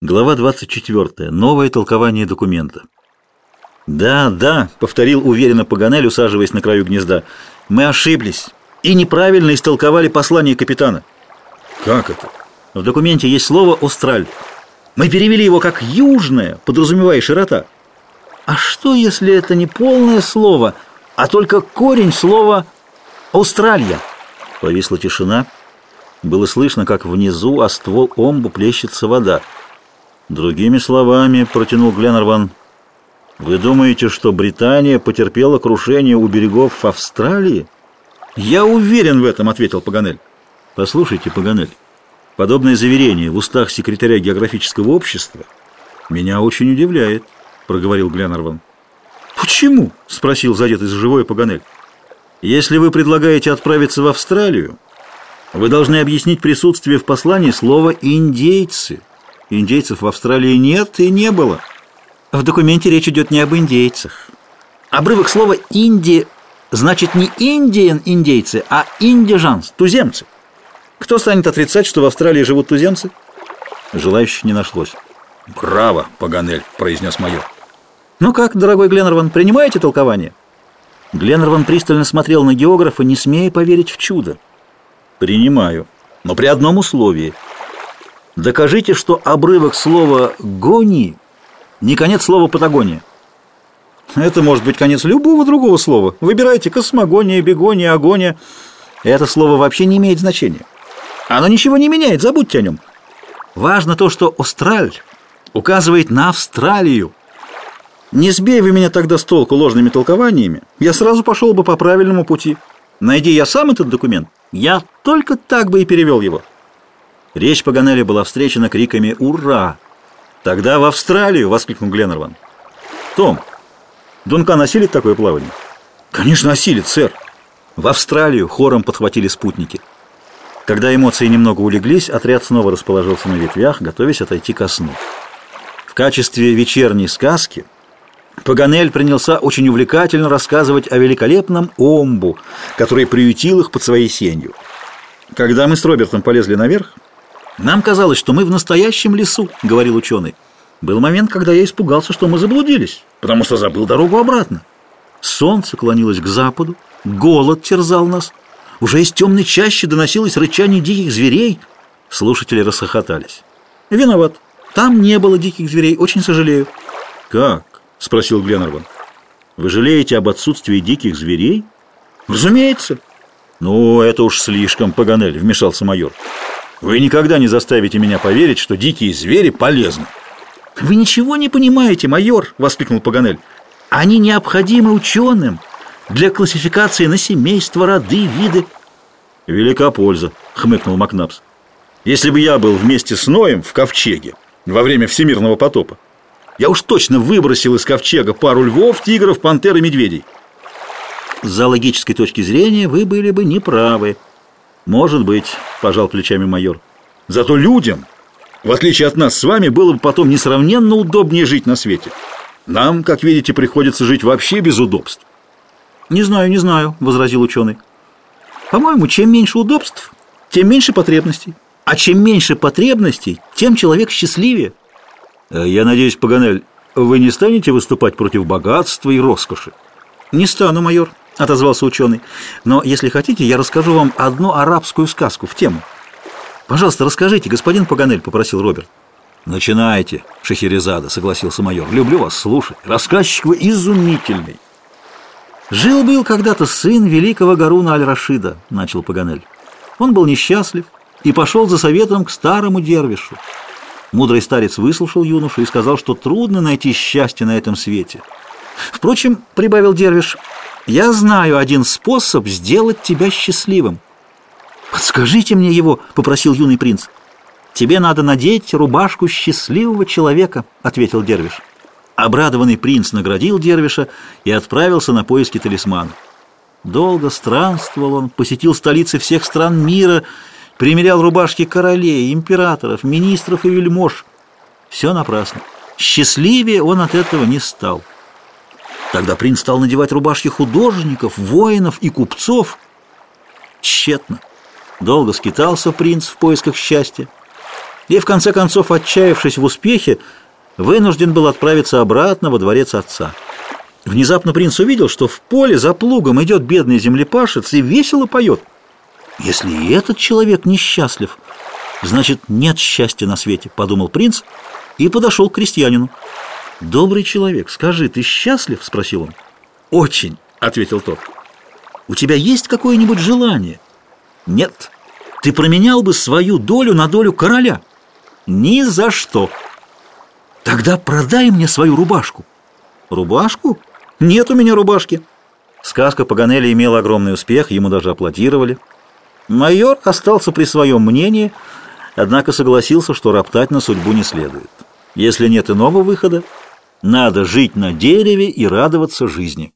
Глава 24. Новое толкование документа. «Да, да», — повторил уверенно Паганель, усаживаясь на краю гнезда, — «мы ошиблись и неправильно истолковали послание капитана». Как это? В документе есть слово «Остраль». Мы перевели его как «южное», подразумевая широта. А что, если это не полное слово, а только корень слова «Австралия»? Повисла тишина. Было слышно, как внизу о ствол омбу плещется вода. Другими словами, протянул Гленнерван, вы думаете, что Британия потерпела крушение у берегов Австралии? Я уверен в этом, ответил Паганель. Послушайте, Паганель, подобное заверение в устах секретаря географического общества меня очень удивляет, проговорил Гленнерван. Почему? спросил задетый за живое Паганель. Если вы предлагаете отправиться в Австралию, вы должны объяснить присутствие в послании слова «индейцы». Индейцев в Австралии нет и не было. В документе речь идет не об индейцах. Обрывок слова «инди» значит не «индиен» индейцы, а «индижанс» туземцы. Кто станет отрицать, что в Австралии живут туземцы? Желающих не нашлось. «Браво, Паганель!» – произнес майор. «Ну как, дорогой Гленнерван, принимаете толкование?» Гленнерван пристально смотрел на географа, не смея поверить в чудо. «Принимаю, но при одном условии – Докажите, что обрывок слова «гони» не конец слова «патагония». Это может быть конец любого другого слова. Выбирайте космогония, бегония, агония. Это слово вообще не имеет значения. Оно ничего не меняет, забудьте о нем. Важно то, что «Остраль» указывает на Австралию. Не сбей вы меня тогда с толку ложными толкованиями. Я сразу пошел бы по правильному пути. Найди я сам этот документ, я только так бы и перевел его. Речь Паганелли была встречена криками «Ура!». «Тогда в Австралию!» — воскликнул Гленнерван. «Том, Дункан осилит такое плавание?» «Конечно осилит, сэр!» В Австралию хором подхватили спутники. Когда эмоции немного улеглись, отряд снова расположился на ветвях, готовясь отойти ко сну. В качестве вечерней сказки Паганель принялся очень увлекательно рассказывать о великолепном омбу, который приютил их под своей сенью. Когда мы с Робертом полезли наверх, «Нам казалось, что мы в настоящем лесу», — говорил ученый. «Был момент, когда я испугался, что мы заблудились, потому что забыл дорогу обратно. Солнце клонилось к западу, голод терзал нас. Уже из темной чащи доносилось рычание диких зверей». Слушатели расхохотались. «Виноват. Там не было диких зверей, очень сожалею». «Как?» — спросил Гленнерван. «Вы жалеете об отсутствии диких зверей?» «Разумеется». «Ну, это уж слишком, Паганель», — вмешался майор. Вы никогда не заставите меня поверить, что дикие звери полезны. Вы ничего не понимаете, майор, воскликнул Паганель. Они необходимы ученым для классификации на семейства, роды, виды. Велика польза, хмыкнул Макнапс. Если бы я был вместе с Ноем в ковчеге во время всемирного потопа, я уж точно выбросил из ковчега пару львов, тигров, пантер и медведей. С зоологической точки зрения вы были бы неправы. «Может быть», – пожал плечами майор. «Зато людям, в отличие от нас с вами, было бы потом несравненно удобнее жить на свете. Нам, как видите, приходится жить вообще без удобств». «Не знаю, не знаю», – возразил ученый. «По-моему, чем меньше удобств, тем меньше потребностей. А чем меньше потребностей, тем человек счастливее». Э, «Я надеюсь, Паганель, вы не станете выступать против богатства и роскоши?» «Не стану, майор», — отозвался ученый. «Но, если хотите, я расскажу вам одну арабскую сказку в тему». «Пожалуйста, расскажите, господин Паганель», — попросил Роберт. «Начинайте, Шахерезада», — согласился майор. «Люблю вас слушать. Рассказчик вы изумительный». «Жил-был когда-то сын великого Гаруна Аль-Рашида», — начал Паганель. Он был несчастлив и пошел за советом к старому дервишу. Мудрый старец выслушал юношу и сказал, что трудно найти счастье на этом свете. «Впрочем, — прибавил дервиш, я знаю один способ сделать тебя счастливым. Подскажите мне его, попросил юный принц. Тебе надо надеть рубашку счастливого человека, ответил дервиш. Обрадованный принц наградил дервиша и отправился на поиски талисмана. Долго странствовал он, посетил столицы всех стран мира, примерял рубашки королей, императоров, министров и вельмож. Все напрасно. Счастливее он от этого не стал. Тогда принц стал надевать рубашки художников, воинов и купцов. Тщетно. Долго скитался принц в поисках счастья. и, в конце концов, отчаявшись в успехе, вынужден был отправиться обратно во дворец отца. Внезапно принц увидел, что в поле за плугом идет бедный землепашец и весело поет. «Если и этот человек несчастлив, значит, нет счастья на свете», — подумал принц и подошел к крестьянину. «Добрый человек, скажи, ты счастлив?» — спросил он. «Очень», — ответил тот. «У тебя есть какое-нибудь желание?» «Нет». «Ты променял бы свою долю на долю короля?» «Ни за что». «Тогда продай мне свою рубашку». «Рубашку? Нет у меня рубашки». Сказка Паганелли имела огромный успех, ему даже аплодировали. Майор остался при своем мнении, однако согласился, что роптать на судьбу не следует. Если нет иного выхода, надо жить на дереве и радоваться жизни.